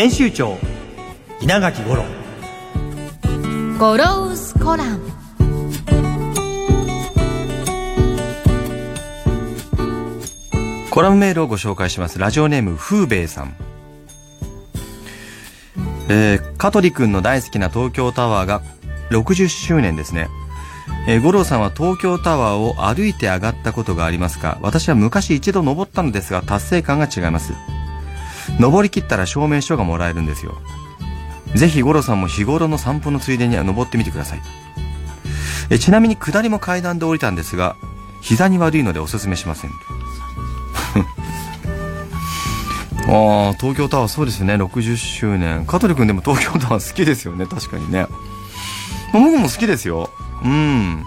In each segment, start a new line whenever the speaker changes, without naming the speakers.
編集長稲垣五郎。
ゴロウスコラム
コラムメールをご紹介します。ラジオネーム風兵衛さん。えー、香取くんの大好きな東京タワーが60周年ですね。えー、五郎さんは東京タワーを歩いて上がったことがありますか？私は昔一度登ったのですが達成感が違います登り切ったら証明書がもらえるんですよ。ぜひ五郎さんも日頃の散歩のついでには登ってみてください。えちなみに下りも階段で降りたんですが膝に悪いのでおすすめしません。ああ東京タワーそうですね。60周年。香取君でも東京タワー好きですよね。確かにね。僕も好きですよ。うん。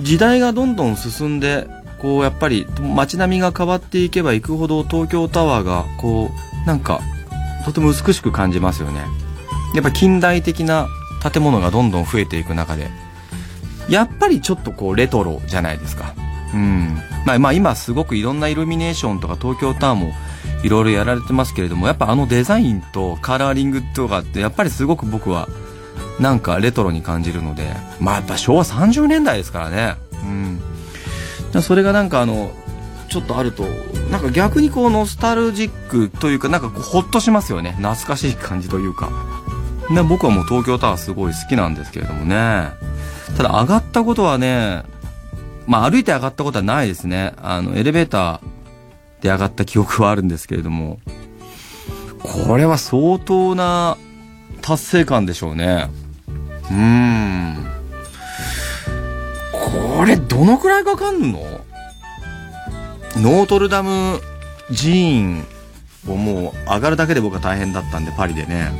時代がどんどん進んでこうやっぱり街並みが変わっていけばいくほど東京タワーがこうなんかとても美しく感じますよね。やっぱ近代的な建物がどんどん増えていく中で。やっぱりちょっとこうレトロじゃないですか。うん。まあ、まあ今すごくいろんなイルミネーションとか東京タワーもいろいろやられてますけれどもやっぱあのデザインとカラーリングとかってやっぱりすごく僕はなんかレトロに感じるので。まあやっぱ昭和30年代ですからね。うん。それがなんかあのちょっとあるとなんか逆にこうノスタルジックというかなんかこうホッとしますよね。懐かしい感じというか。ね僕はもう東京タワーすごい好きなんですけれどもね。ただ上がったことはねまあ歩いて上がったことはないですね。あのエレベーターで上がった記憶はあるんですけれども。これは相当な達成感でしょうね。うん。これどのくらいかかんの？ノートルダム寺院をもう上がるだけで僕は大変だったんでパリでね。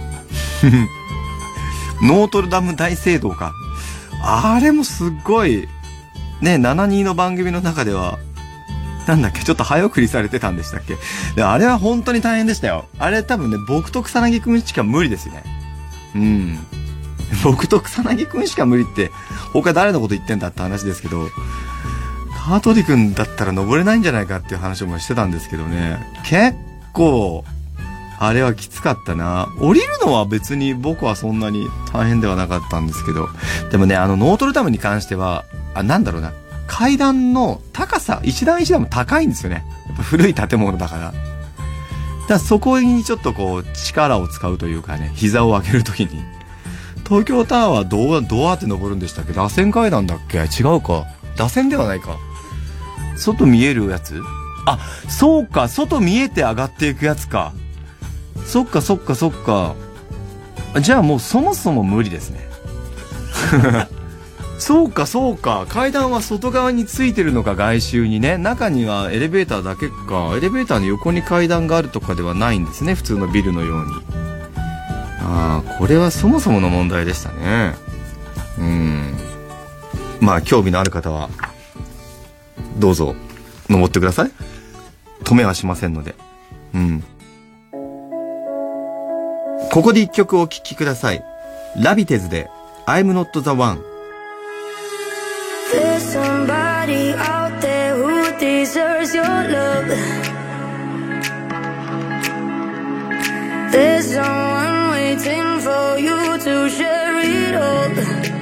ノートルダム大聖堂か。あれもすっごいね72の番組の中ではなんだっけちょっと早送りされてたんでしたっけ？であれは本当に大変でしたよ。あれ多分ね僕と草薙くんしか無理ですね。うん。僕と草薙くんしか無理って他誰のこと言ってんだって話ですけどカートリ君だったら登れないんじゃないかっていう話もしてたんですけどね。結構あれはきつかったな。降りるのは別に僕はそんなに大変ではなかったんですけど。でもねあのノートルダムに関してはあなんだろうな。階段の高さ一段一段も高いんですよね。やっぱ古い建物だから。だからそこにちょっとこう力を使うというかね膝を上げるときに。東京タワーはどうどうやって登るんでしたっけ？螺旋階段だっけ？違うか。螺旋ではないか。外見えるやつ？あそうか。外見えて上がっていくやつか。そっかそっかそっか。じゃあもうそもそも無理ですね。そうかそうか。階段は外側についてるのか外周にね。中にはエレベーターだけか。エレベーターの横に階段があるとかではないんですね普通のビルのようにああこれはそもそもの問題でしたね。うん。まあ興味のある方はどうぞ登ってください。止めはしませんので。うん。ここで一曲お聴きください。ラビテズで I'm not the one
There's somebody out there who deserves your love. There's someone waiting for you to share it all.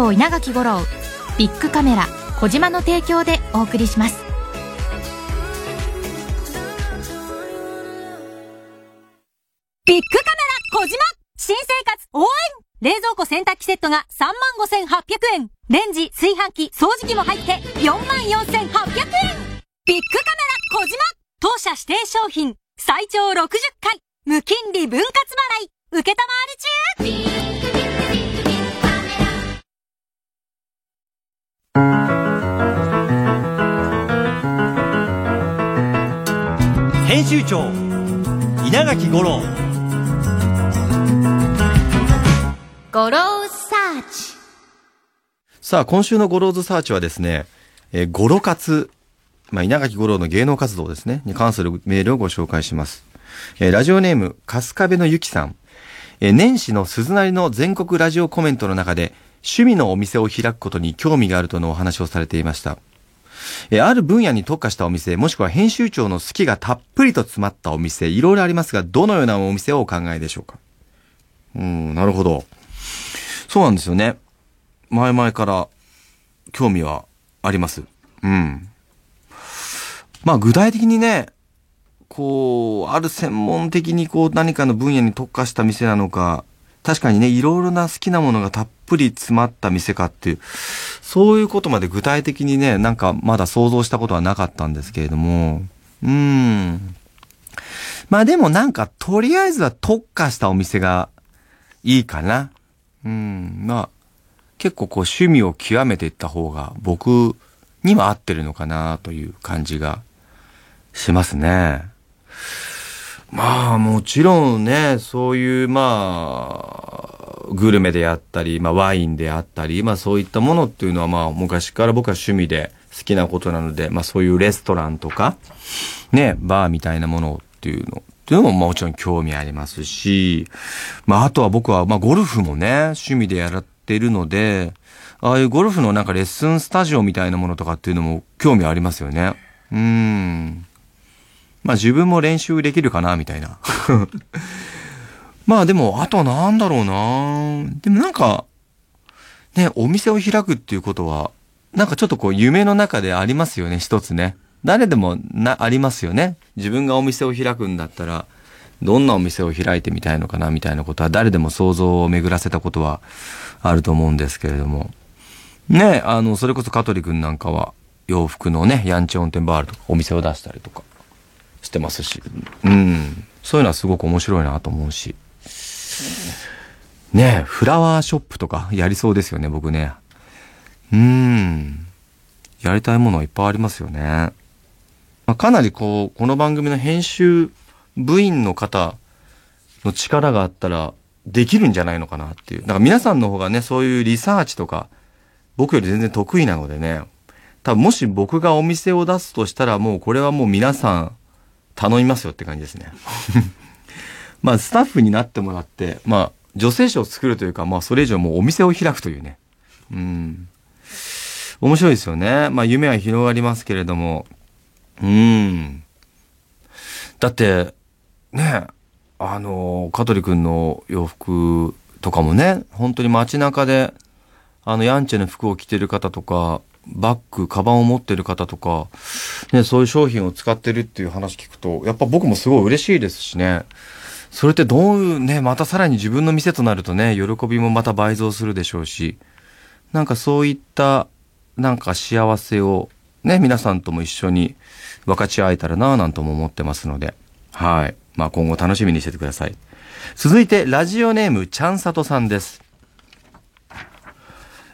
長稲垣吾郎ビッグカメラ小島の提供でお送りします
ビッグカメラ小島新生活応援冷蔵庫洗濯機セットが35,800円。レンジ、炊飯器、掃除機も入って44,800円。ビッグカメラ小島当社指定商品最長60回無金利分割払い受けたまわり中
編集長稲垣吾郎
ゴローサーチ
さあ、今週のゴローズサーチはですね、えー、ゴロ活、まあ、稲垣吾郎の芸能活動ですね、に関するメールをご紹介します。えーラジオネーム、春日部のゆきさん。えー年始の鈴なりの全国ラジオコメントの中で、趣味のお店を開くことに興味があるとのお話をされていました。えある分野に特化したお店、もしくは編集長の好きがたっぷりと詰まったお店、いろいろありますが、どのようなお店をお考えでしょうか？うん、なるほど。そうなんですよね。前々から興味はあります。うん。まあ具体的にね、こう、ある専門的にこう何かの分野に特化した店なのか、確かにね、いろいろな好きなものがたっぷり詰まった店かっていう、そういうことまで具体的にね、なんかまだ想像したことはなかったんですけれども、うーん。まあでもなんか、とりあえずは特化したお店がいいかな。うん。まあ、結構こう趣味を極めていった方が僕には合ってるのかなという感じがしますね。まあもちろんね、そういうまあ、グルメであったり、まあワインであったり、まあそういったものっていうのはまあ昔から僕は趣味で好きなことなので、まあそういうレストランとか、ね、バーみたいなものっていうの、っていうのももちろん興味ありますし、まああとは僕はまあゴルフもね、趣味でやってるので、ああいうゴルフのなんかレッスンスタジオみたいなものとかっていうのも興味ありますよね。うん。まあ自分も練習できるかな、みたいな。まあでも、あとなんだろうなでもなんか、ね、お店を開くっていうことは、なんかちょっとこう夢の中でありますよね、一つね。誰でもな、ありますよね。自分がお店を開くんだったら、どんなお店を開いてみたいのかな、みたいなことは誰でも想像を巡らせたことはあると思うんですけれども。ね、あの、それこそ香取くんなんかは、洋服のね、ヤンチョンテンバールとかお店を出したりとかてますし、うん。そういうのはすごく面白いなと思うし。ねフラワーショップとかやりそうですよね、僕ね。うん。やりたいものはいっぱいありますよね。まあ、かなりこう、この番組の編集部員の方の力があったら、できるんじゃないのかなっていう。だから皆さんの方がね、そういうリサーチとか、僕より全然得意なのでね、多分もし僕がお店を出すとしたらもうこれはもう皆さん頼みますよって感じですね。まあスタッフになってもらって、まあ女性誌を作るというか、まあそれ以上もうお店を開くというね。うん。面白いですよね。まあ夢は広がりますけれども。うん。だって、ね、あの、香取くんの洋服とかもね、本当に街中で、あの、ヤンチェの服を着てる方とか、バッグ、カバンを持ってる方とか、ね、そういう商品を使ってるっていう話聞くと、やっぱ僕もすごい嬉しいですしね。それってどうね、またさらに自分の店となるとね、喜びもまた倍増するでしょうし、なんかそういった、なんか幸せを、ね、皆さんとも一緒に分かち合えたらなぁなんとも思ってますので、はい。まあ今後楽しみにしててください。続いて、ラジオネーム、ちゃんさとさんです。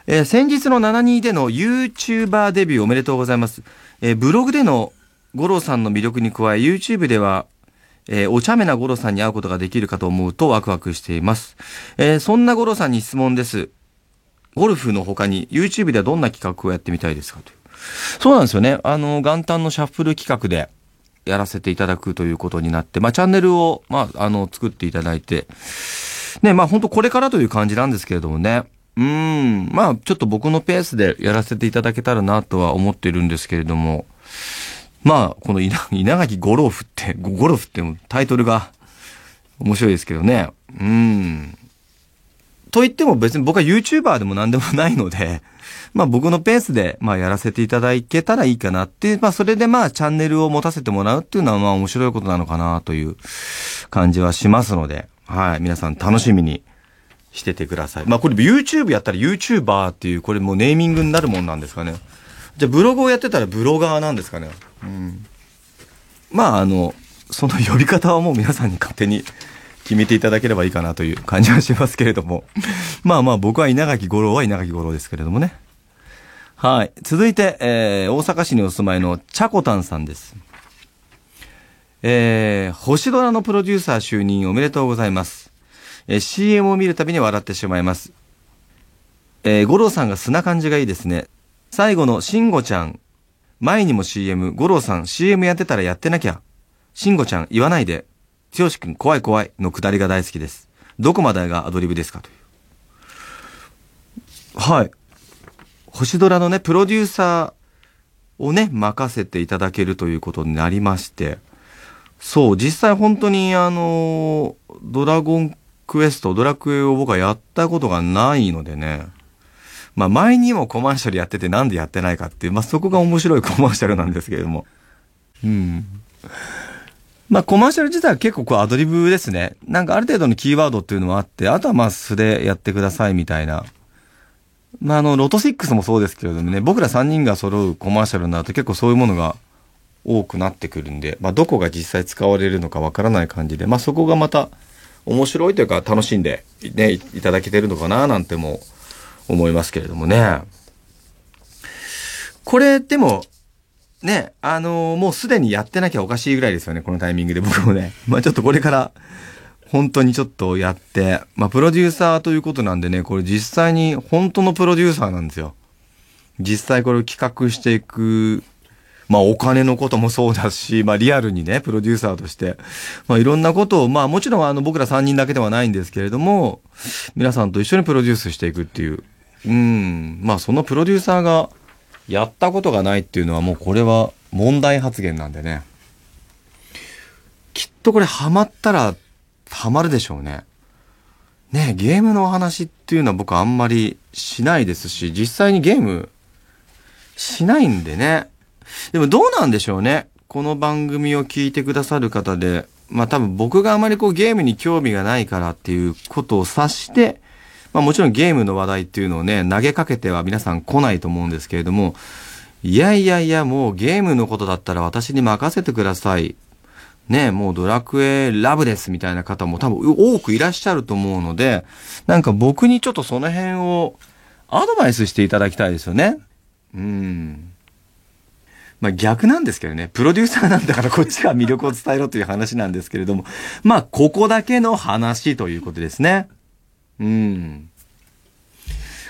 えー先日の72での YouTuber デビューおめでとうございます。えーブログでの五郎さんの魅力に加え、YouTube では、えーお茶目な五郎さんに会うことができるかと思うとワクワクしています。えーそんな五郎さんに質問です。ゴルフの他に YouTube ではどんな企画をやってみたいですかという。そうなんですよね。あの、元旦のシャッフル企画でやらせていただくということになって、まあ、チャンネルを、まあ、あの、作っていただいて、ね、まあ、本当これからという感じなんですけれどもね。うん、まあ、ちょっと僕のペースでやらせていただけたらなとは思ってるんですけれども、まあ、この稲稲垣ゴロフって、ゴロフってタイトルが面白いですけどね。うん。と言っても別に僕は YouTuber でも何でもないので、まあ僕のペースで、まあやらせていただけたらいいかなっていう、まあそれでまあチャンネルを持たせてもらうっていうのはまあ面白いことなのかなという感じはしますので、はい、皆さん楽しみにしててください。まあこれ YouTube やったら YouTuber っていう、これもうネーミングになるもんなんですかね。じゃあブログをやってたらブロガーなんですかね。うん。まああの、その呼び方はもう皆さんに勝手に決めていただければいいかなという感じはしますけれども。まあまあ僕は稲垣五郎は稲垣五郎ですけれどもね。はい。続いて、えー、大阪市にお住まいのチャコタンさんです。えー、星ドラのプロデューサー就任おめでとうございます。えー、CM を見るたびに笑ってしまいます。えー、五郎さんが素な感じがいいですね。最後の慎吾ちゃん。前にも CM、五郎さん CM やってたらやってなきゃ。慎吾ちゃん言わないで。剛くん怖い怖いのくだりが大好きです。どこまでがアドリブですか？という。はい。星ドラのね、プロデューサーをね、任せていただけるということになりまして、そう、実際本当にあの、ドラゴンクエスト、ドラクエを僕はやったことがないのでね、まあ前にもコマーシャルやっててなんでやってないかっていう、まあそこが面白いコマーシャルなんですけれども。うん。まあコマーシャル自体は結構こうアドリブですね。なんかある程度のキーワードっていうのはあって、あとはまあ素でやってくださいみたいな。まああの、ロト6もそうですけれどもね、僕ら3人が揃うコマーシャルになると結構そういうものが多くなってくるんで、まあどこが実際使われるのかわからない感じで、まあそこがまた面白いというか楽しんでね、いただけてるのかななんても思いますけれどもね。これでも、ね、あのーもうすでにやってなきゃおかしいぐらいですよね、このタイミングで僕もね。まあちょっとこれから、本当にちょっとやって、まあプロデューサーということなんでね、これ実際に本当のプロデューサーなんですよ。実際これを企画していく、まあお金のこともそうだし、まあリアルにね、プロデューサーとして、まあいろんなことを、まあもちろんあの僕ら3人だけではないんですけれども、皆さんと一緒にプロデュースしていくっていう。うん、まあそのプロデューサーがやったことがないっていうのはもうこれは問題発言なんでね。きっとこれハマったらハマるでしょうね。ねゲームのお話っていうのは僕あんまりしないですし、実際にゲームしないんでね。でもどうなんでしょうね。この番組を聞いてくださる方で、まあ多分僕があまりこうゲームに興味がないからっていうことを察して、まあもちろんゲームの話題っていうのをね、投げかけては皆さん来ないと思うんですけれども、いやいやいやもうゲームのことだったら私に任せてください。ねもうドラクエラブですみたいな方も多分多くいらっしゃると思うので、なんか僕にちょっとその辺をアドバイスしていただきたいですよね。うん。まあ逆なんですけどね、プロデューサーなんだからこっちが魅力を伝えろという話なんですけれども、まあここだけの話ということですね。うん。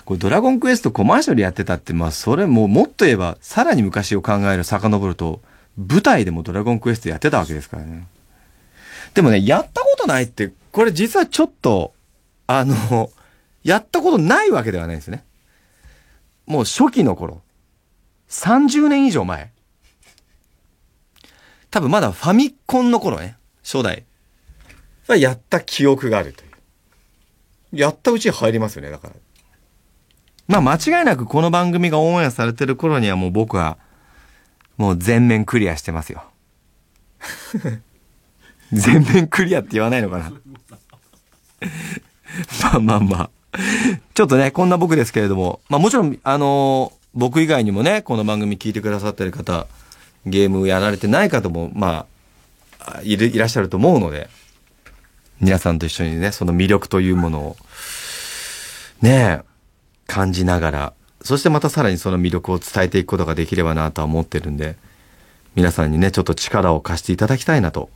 これドラゴンクエストコマーシャルやってたって、まあそれももっと言えばさらに昔を考える遡ると、舞台でもドラゴンクエストやってたわけですからね。でもね、やったことないって、これ実はちょっと、あの、やったことないわけではないですね。もう初期の頃。30年以上前。多分まだファミコンの頃ね。初代。はやった記憶があるという。やったうちに入りますよね、だから。まあ間違いなくこの番組がオンエアされてる頃にはもう僕は、もう全面クリアしてますよ。全面クリアって言わないのかなまあまあまあ。ちょっとね、こんな僕ですけれども、まあもちろん、あのー僕以外にもね、この番組聞いてくださってる方、ゲームやられてない方も、まあ、いる、いらっしゃると思うので、皆さんと一緒にね、その魅力というものを、ねえ、感じながらそしてまたさらにその魅力を伝えていくことができればなとは思ってるんで、皆さんにね、ちょっと力を貸していただきたいなと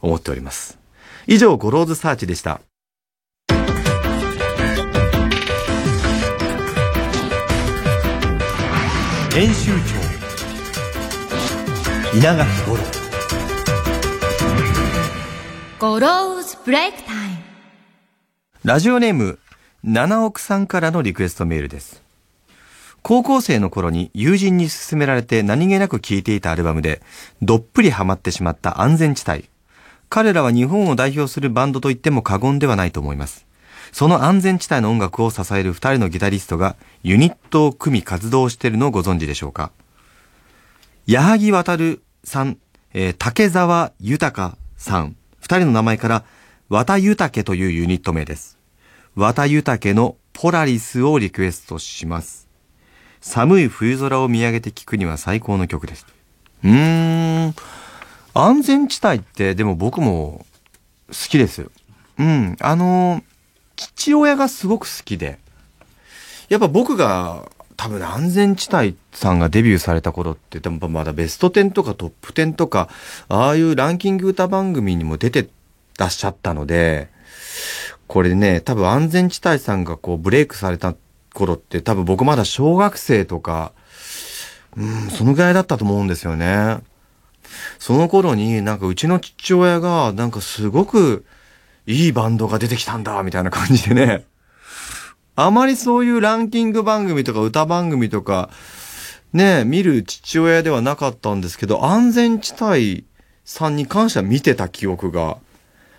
思っております。以上、 Goro's Search でした。
編集長稲垣吾郎
Goro's Break Time
ラジオネーム、七億さんからのリクエストメールです。高校生の頃に友人に勧められて何気なく聴いていたアルバムで、どっぷりハマってしまった安全地帯。彼らは日本を代表するバンドと言っても過言ではないと思います。その安全地帯の音楽を支える二人のギタリストがユニットを組み活動しているのをご存知でしょうか矢作渡さん、えー竹沢豊さん、二人の名前から、綿豊というユニット名です。綿豊のポラリスをリクエストします。寒い冬空を見上げて聴くには最高の曲です。うーん。安全地帯ってでも僕も好きですよ。うん。あの父親がすごく好きで。やっぱ僕が多分安全地帯さんがデビューされた頃って多分まだベスト10とかトップ10とか、ああいうランキング歌番組にも出てらっしゃったので、これね、多分安全地帯さんがこうブレイクされた頃って多分僕まだ小学生とか、うん、そのぐらいだったと思うんですよね。その頃になんかうちの父親がなんかすごくいいバンドが出てきたんだみたいな感じでね。あまりそういうランキング番組とか歌番組とか、ね、見る父親ではなかったんですけど、安全地帯さんに関しては見てた記憶が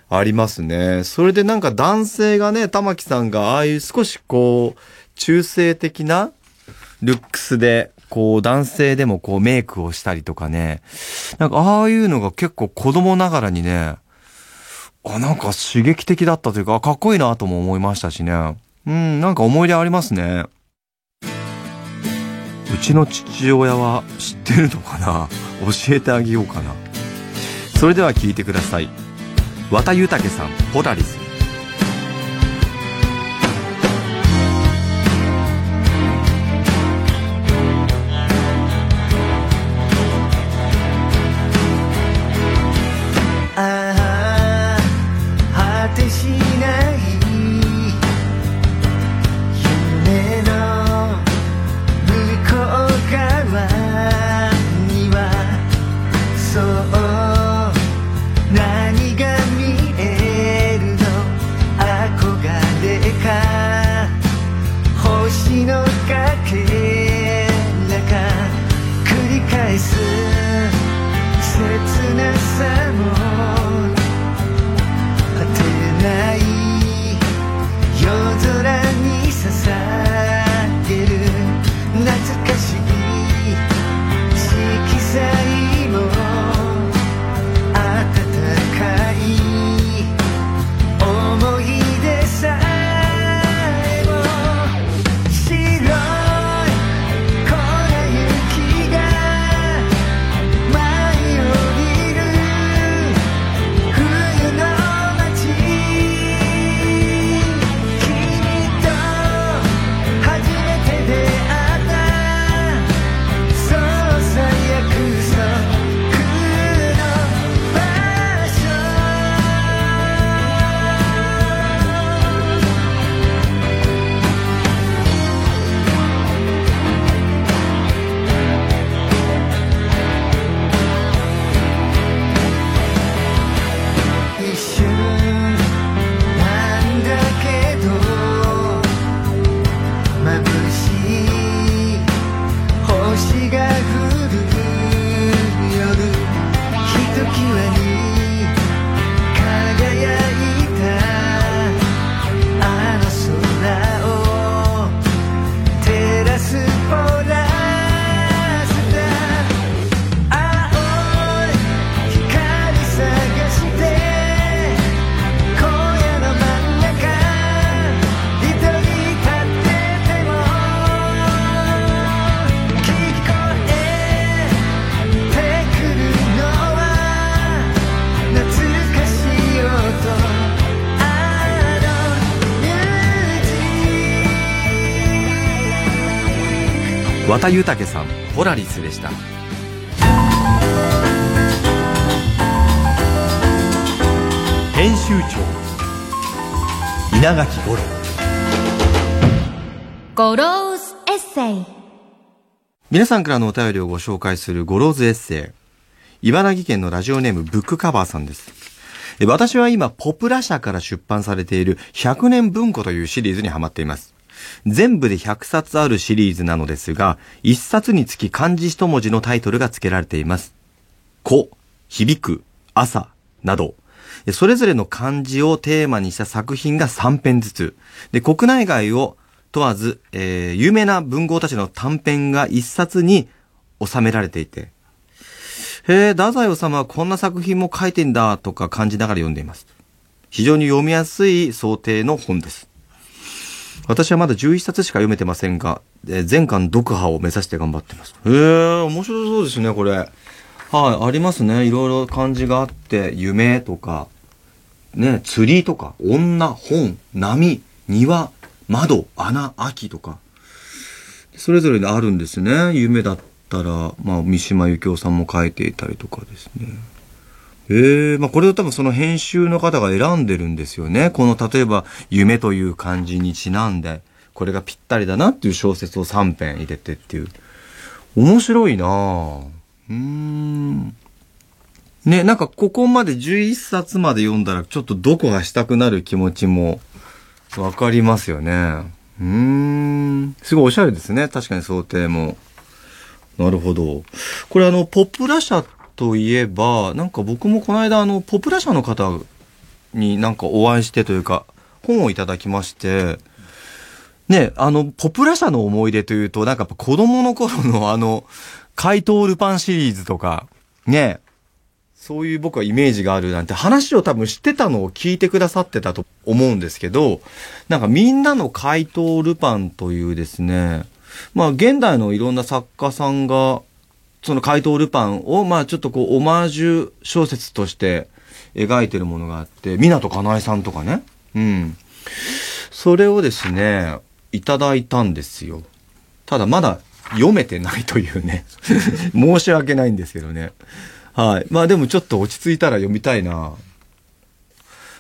ありますね。それでなんか男性がね、玉木さんがああいう少しこう、中性的なルックスで、こう男性でもこうメイクをしたりとかね、なんかああいうのが結構子供ながらにね、あ、なんか刺激的だったというか、かっこいいなとも思いましたしね。うん、なんか思い出ありますね。うちの父親は知ってるのかな？教えてあげようかな。それでは聞いてください。和田豊さん、ポラリス。田豊さんポラリスでした。
編集長稲垣吾郎。
Goro's Essay。
皆さんからのお便りをご紹介する Goro's Essay。茨城県のラジオネームブックカバーさんです。え私は今ポプラ社から出版されている100年文庫というシリーズにハマっています全部で100冊あるシリーズなのですが、1冊につき漢字一文字のタイトルが付けられています。子、響く、朝、など、それぞれの漢字をテーマにした作品が3編ずつ。で、国内外を問わず、えー、有名な文豪たちの短編が1冊に収められていて、へえ、太宰治はこんな作品も書いてんだとか感じながら読んでいます。非常に読みやすい想定の本です。私はまだ11冊しか読めてませんが、えー全巻読破を目指して頑張ってます。へえ、面白そうですね、これ。はい、ありますね。いろいろ漢字があって、夢とか、ね、釣りとか、女、本、波、庭、窓、穴、秋とか。それぞれにあるんですね。夢だったら、まあ、三島由紀夫さんも書いていたりとかですね。ええまあこれを多分その編集の方が選んでるんですよね。この例えば、夢という漢字にちなんで、これがぴったりだなっていう小説を3編入れてっていう。面白いなぁ。うん。ね、なんかここまで11冊まで読んだらちょっとどこがしたくなる気持ちもわかりますよね。うん。すごいおしゃれですね。確かに想定も。なるほど。これあの、ポップラ社といえば、なんか僕もこの間あの、ポプラ社の方になんかお会いしてというか、本をいただきまして、ね、あの、ポプラ社の思い出というと、なんかやっぱ子供の頃のあの、怪盗ルパンシリーズとか、ね、そういう僕はイメージがあるなんて話を多分知ってたのを聞いてくださってたと思うんですけど、なんかみんなの怪盗ルパンというですね、まあ現代のいろんな作家さんが、その怪盗ルパンを、まあちょっとこう、オマージュ小説として描いてるものがあって、湊かなえさんとかね。うん。それをですね、いただいたんですよ。ただまだ読めてないというね。申し訳ないんですけどね。はい。まあでもちょっと落ち着いたら読みたいな。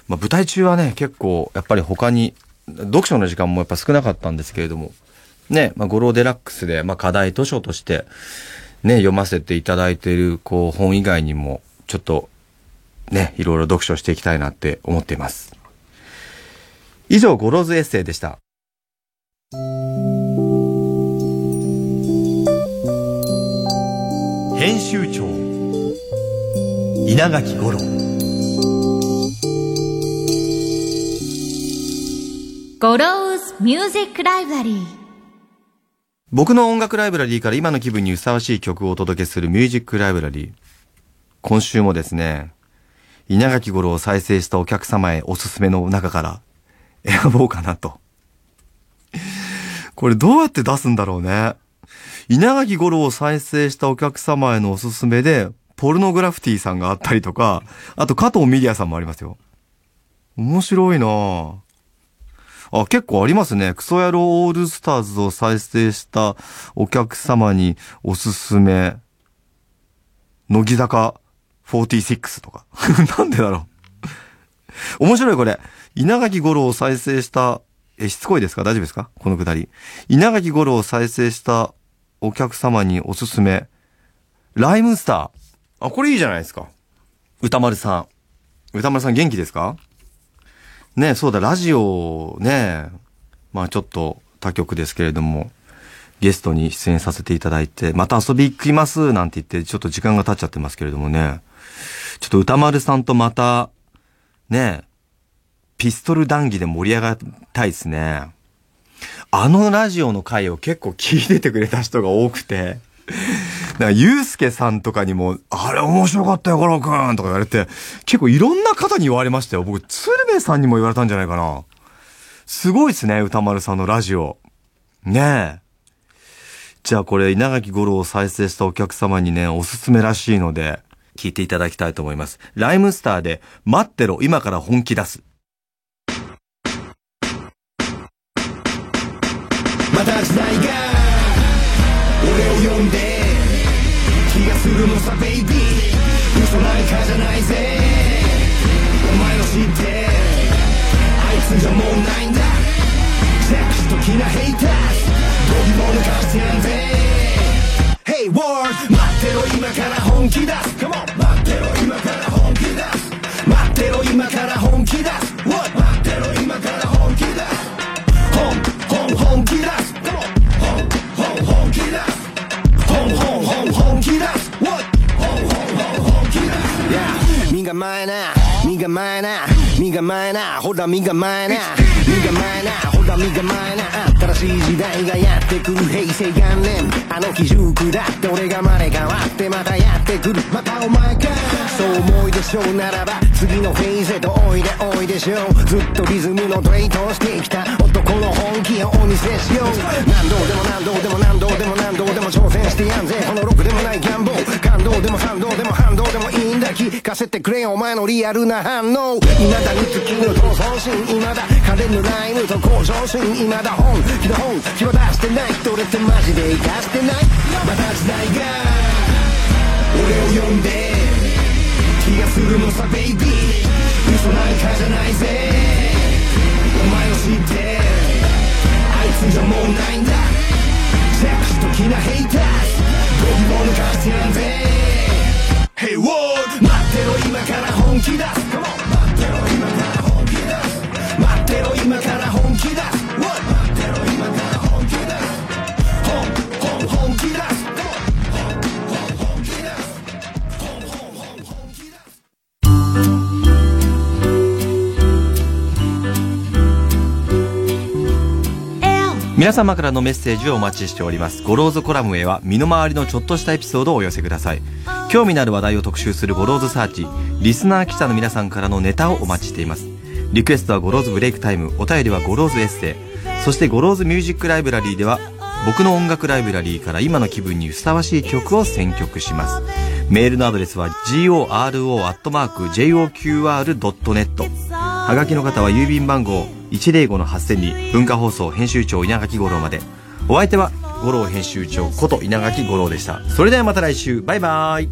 まあ舞台中はね、結構やっぱり他に、読書の時間もやっぱ少なかったんですけれども、ね、まあ、ゴローデラックスで、まあ、課題図書として、ね、読ませていただいている、こう、本以外にも、ちょっと、ね、いろいろ読書していきたいなって思っています。以上、 Goro's Essay でした。
編集長稲垣吾郎
Goro's Music Library
僕の音楽ライブラリーから今の気分にふさわしい曲をお届けするミュージックライブラリー。今週もですね、稲垣吾郎を再生したお客様へおすすめの中から選ぼうかなと。これどうやって出すんだろうね。稲垣吾郎を再生したお客様へのおすすめで、ポルノグラフィティさんがあったりとか、あと加藤ミリアさんもありますよ。面白いなぁ。あ、結構ありますね。クソ野郎オールスターズを再生したお客様におすすめ。乃木坂46とか。なんでだろう。面白いこれ。稲垣五郎を再生した、え、しつこいですか？大丈夫ですか？このくだり。稲垣五郎を再生したお客様におすすめ。ライムスター。あ、これいいじゃないですか。歌丸さん。歌丸さん元気ですか？ねそうだ、ラジオね、まあちょっと他局ですけれども、ゲストに出演させていただいて、また遊び行きますなんて言って、ちょっと時間が経っちゃってますけれどもね、ちょっと歌丸さんとまた、ねピストル談義で盛り上がりたいですね。あのラジオの回を結構聞いててくれた人が多くて、なんか、ゆうすけさんとかにも、あれ面白かったよ、ゴロくんとか言われて、結構いろんな方に言われましたよ。僕、鶴瓶さんにも言われたんじゃないかな。すごいですね、歌丸さんのラジオ。ねえ。じゃあこれ、稲垣五郎を再生したお客様にね、おすすめらしいので、聞いていただきたいと思います。ライムスターで、待ってろ、今から本気出す。
また時代が
るのさベイビー嘘なんかじゃないぜ。お前の知ってあいつじゃもうないんだ。邪気的なヘイターズ。どぎも抜かしてやんぜ。Hey world 待ってろ今から本気出す。
身構えな身構えなほら身構えな身構えなほら身構えな新しい時代がやってくる平成元年あの日塾だって俺が生まれ変わってまたやってくるまたお前かそう思いでしょうならば次のフェーズへとおいでおいでしょう。ずっとリズムのトレイトをしてきた男の本気をお見せしよう。何度でも何度でも何度でも何度でも挑戦してやんぜ。このロックでもないギャンボー感動でも賛同でも反動でもいいんだ聞かせてくれよお前のリアルな反応。未だに月の闘争心未だ。可憐のライムと向上心。未だ本。気の本。気は出してない。どれってマジで生かしてない。
また時代が。俺を呼んで。気がするのさベイビー嘘なんかじゃないぜ。お前を知って。あいつじゃもうないんだ。じゃ、ひときなヘイターズ。度肝抜かしてやんぜ。Hey w o r d 待ってろ今から本気出す
皆様からのメッセージをお待ちしております。 Goro's Column へは身の回りのちょっとしたエピソードをお寄せください。興味のある話題を特集する Goro's Search リスナー記者の皆さんからのネタをお待ちしています。リクエストは Goro's Break Time お便りは Goro's Essay そして Goro's Music Library では僕の音楽ライブラリーから今の気分にふさわしい曲を選曲します。メールのアドレスは goro.joqr.net はがきの方は郵便番号105-8000に文化放送編集長稲垣吾郎まで。お相手は五郎編集長こと稲垣吾郎でした。それではまた来週。バイバイ。